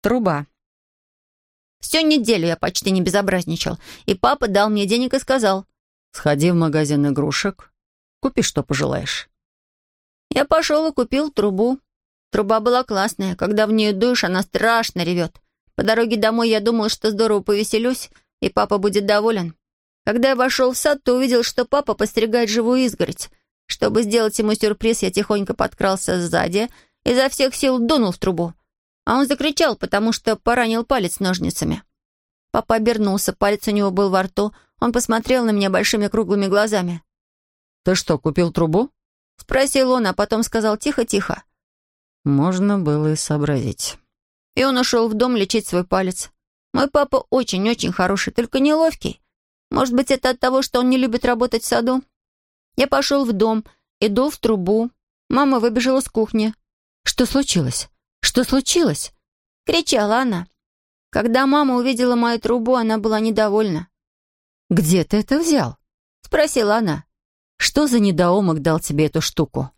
Труба. Всю неделю я почти не безобразничал, и папа дал мне денег и сказал, «Сходи в магазин игрушек, купи, что пожелаешь». Я пошел и купил трубу. Труба была классная. Когда в нее дуешь, она страшно ревет. По дороге домой я думал, что здорово повеселюсь, и папа будет доволен. Когда я вошел в сад, то увидел, что папа постерегает живую изгородь. Чтобы сделать ему сюрприз, я тихонько подкрался сзади и изо всех сил дунул в трубу. А он закричал, потому что поранил палец ножницами. Папа обернулся, палец у него был во рту. Он посмотрел на меня большими круглыми глазами. «Ты что, купил трубу?» Спросил он, а потом сказал тихо-тихо. Можно было и сообразить. И он ушел в дом лечить свой палец. Мой папа очень-очень хороший, только неловкий. Может быть, это от того, что он не любит работать в саду? Я пошел в дом, иду в трубу. Мама выбежала с кухни. «Что случилось? Что случилось?» — кричала она. Когда мама увидела мою трубу, она была недовольна. «Где ты это взял?» — спросила она. Что за недоумок дал тебе эту штуку?»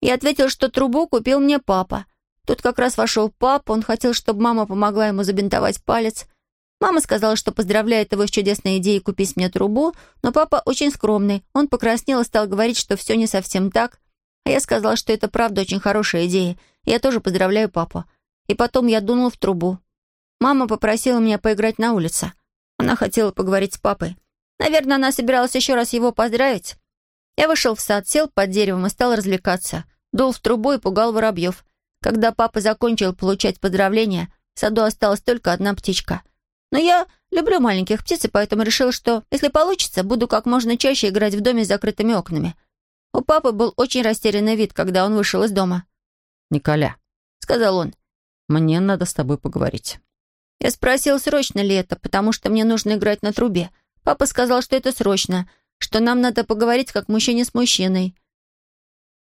Я ответил, что трубу купил мне папа. Тут как раз вошел папа, он хотел, чтобы мама помогла ему забинтовать палец. Мама сказала, что поздравляет его с чудесной идеей купить мне трубу, но папа очень скромный. Он покраснел и стал говорить, что все не совсем так. А я сказала, что это правда очень хорошая идея. Я тоже поздравляю папу. И потом я дунул в трубу. Мама попросила меня поиграть на улице. Она хотела поговорить с папой. Наверное, она собиралась еще раз его поздравить. Я вышел в сад, сел под деревом и стал развлекаться. Дул в трубу и пугал воробьев. Когда папа закончил получать поздравления, в саду осталась только одна птичка. Но я люблю маленьких птиц, и поэтому решил, что, если получится, буду как можно чаще играть в доме с закрытыми окнами. У папы был очень растерянный вид, когда он вышел из дома. «Николя», — сказал он, — «мне надо с тобой поговорить». Я спросил, срочно ли это, потому что мне нужно играть на трубе. Папа сказал, что это срочно — что нам надо поговорить как мужчине с мужчиной.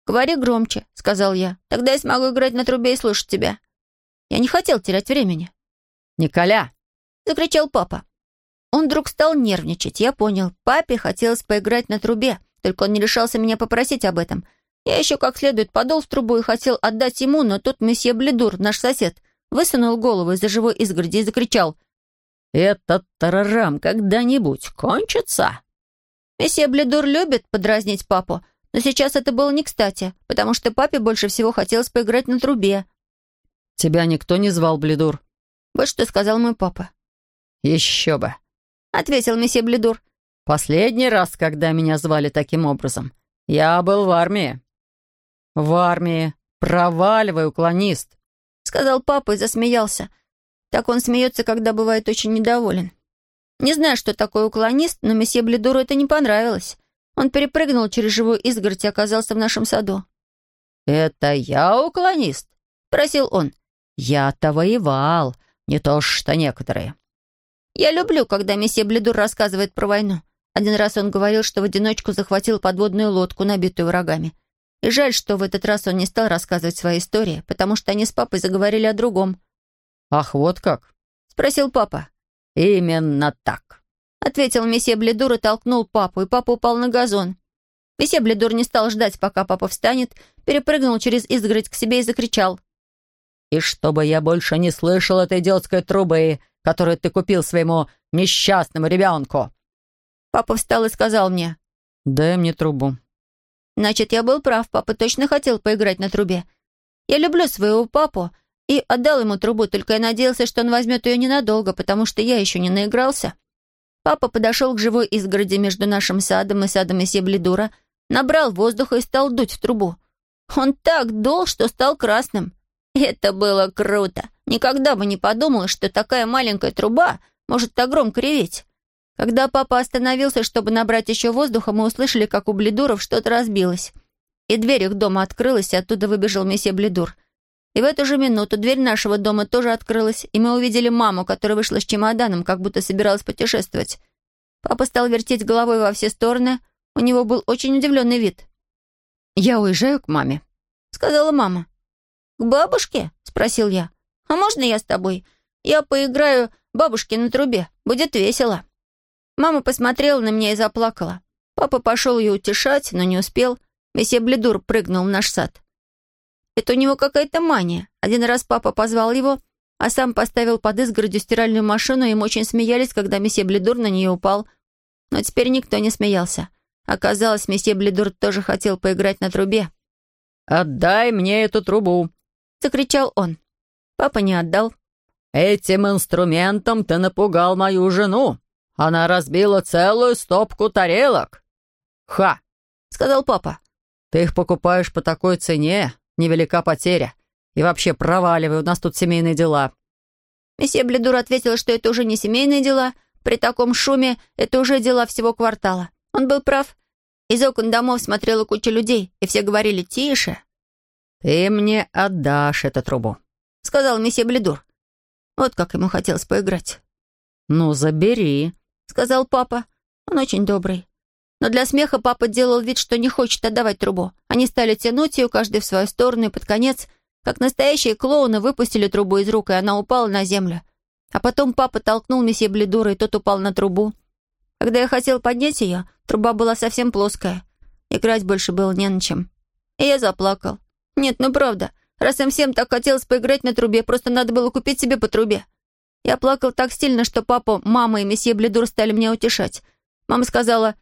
«Говори громче», — сказал я. «Тогда я смогу играть на трубе и слушать тебя». Я не хотел терять времени. «Николя!» — закричал папа. Он вдруг стал нервничать. Я понял. Папе хотелось поиграть на трубе, только он не решался меня попросить об этом. Я еще как следует подол в трубу и хотел отдать ему, но тут месье Бледур, наш сосед, высунул голову из-за живой изгороди и закричал. «Этот тарарам когда-нибудь кончится?» Месье Бледур любит подразнить папу, но сейчас это было не кстати, потому что папе больше всего хотелось поиграть на трубе. «Тебя никто не звал, Бледур?» Вот что сказал мой папа. «Еще бы», — ответил месье Бледур. «Последний раз, когда меня звали таким образом, я был в армии». «В армии. Проваливай, уклонист», — сказал папа и засмеялся. Так он смеется, когда бывает очень недоволен. Не знаю, что такое уклонист, но месье Бледуру это не понравилось. Он перепрыгнул через живую изгородь и оказался в нашем саду. «Это я уклонист?» — просил он. «Я-то воевал, не то что некоторые». Я люблю, когда месье Бледур рассказывает про войну. Один раз он говорил, что в одиночку захватил подводную лодку, набитую врагами. И жаль, что в этот раз он не стал рассказывать свои истории, потому что они с папой заговорили о другом. «Ах, вот как?» — спросил папа. «Именно так», — ответил месье Бледур и толкнул папу, и папа упал на газон. Месье Бледур не стал ждать, пока папа встанет, перепрыгнул через изгородь к себе и закричал. «И чтобы я больше не слышал этой идиотской трубы, которую ты купил своему несчастному ребенку!» Папа встал и сказал мне. «Дай мне трубу». Значит, я был прав, папа точно хотел поиграть на трубе. Я люблю своего папу, и отдал ему трубу, только я надеялся, что он возьмет ее ненадолго, потому что я еще не наигрался. Папа подошел к живой изгороди между нашим садом и садом месье Бледура, набрал воздуха и стал дуть в трубу. Он так дул, что стал красным. Это было круто. Никогда бы не подумал, что такая маленькая труба может так громко реветь. Когда папа остановился, чтобы набрать еще воздуха, мы услышали, как у Бледуров что-то разбилось. И дверь их дома открылась, и оттуда выбежал месье Бледур. И в эту же минуту дверь нашего дома тоже открылась, и мы увидели маму, которая вышла с чемоданом, как будто собиралась путешествовать. Папа стал вертеть головой во все стороны. У него был очень удивленный вид. «Я уезжаю к маме», — сказала мама. «К бабушке?» — спросил я. «А можно я с тобой? Я поиграю бабушке на трубе. Будет весело». Мама посмотрела на меня и заплакала. Папа пошел ее утешать, но не успел. Месье Бледур прыгнул в наш сад. Это у него какая-то мания. Один раз папа позвал его, а сам поставил под изгородью стиральную машину, и им очень смеялись, когда месье Бледур на нее упал. Но теперь никто не смеялся. Оказалось, месье Бледур тоже хотел поиграть на трубе. «Отдай мне эту трубу!» — закричал он. Папа не отдал. «Этим инструментом ты напугал мою жену. Она разбила целую стопку тарелок». «Ха!» — сказал папа. «Ты их покупаешь по такой цене, невелика потеря. И вообще проваливай, у нас тут семейные дела». Месье Бледур ответил, что это уже не семейные дела. При таком шуме это уже дела всего квартала. Он был прав. Из окон домов смотрела куча людей, и все говорили «тише». «Ты мне отдашь эту трубу», — сказал месье Бледур. Вот как ему хотелось поиграть. «Ну, забери», — сказал папа. Он очень добрый. Но для смеха папа делал вид, что не хочет отдавать трубу. Они стали тянуть ее, каждый в свою сторону, и под конец, как настоящие клоуны, выпустили трубу из рук, и она упала на землю. А потом папа толкнул месье Бледура, и тот упал на трубу. Когда я хотел поднять ее, труба была совсем плоская. Играть больше было не на чем. И я заплакал. Нет, ну правда, раз им всем так хотелось поиграть на трубе, просто надо было купить себе по трубе. Я плакал так сильно, что папа, мама и месье Бледур стали меня утешать. Мама сказала,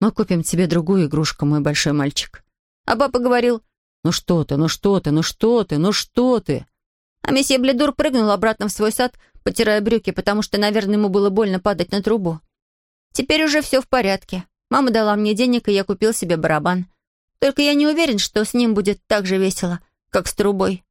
«Мы купим тебе другую игрушку, мой большой мальчик». А папа говорил, «Ну что ты, ну что ты, ну что ты, ну что ты?» А месье Бледур прыгнул обратно в свой сад, потирая брюки, потому что, наверное, ему было больно падать на трубу. Теперь уже все в порядке. Мама дала мне денег, и я купил себе барабан. Только я не уверен, что с ним будет так же весело, как с трубой.